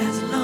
as long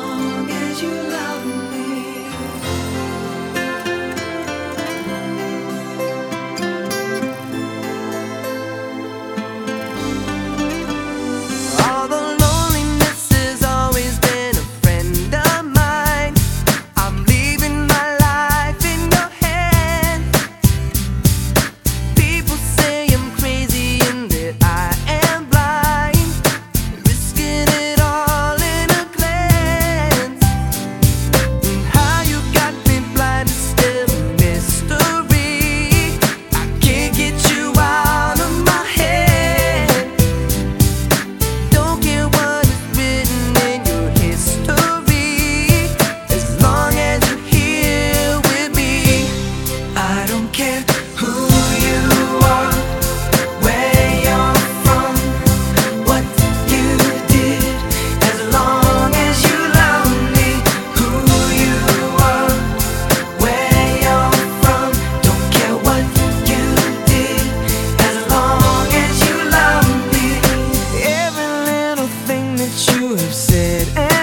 you have said.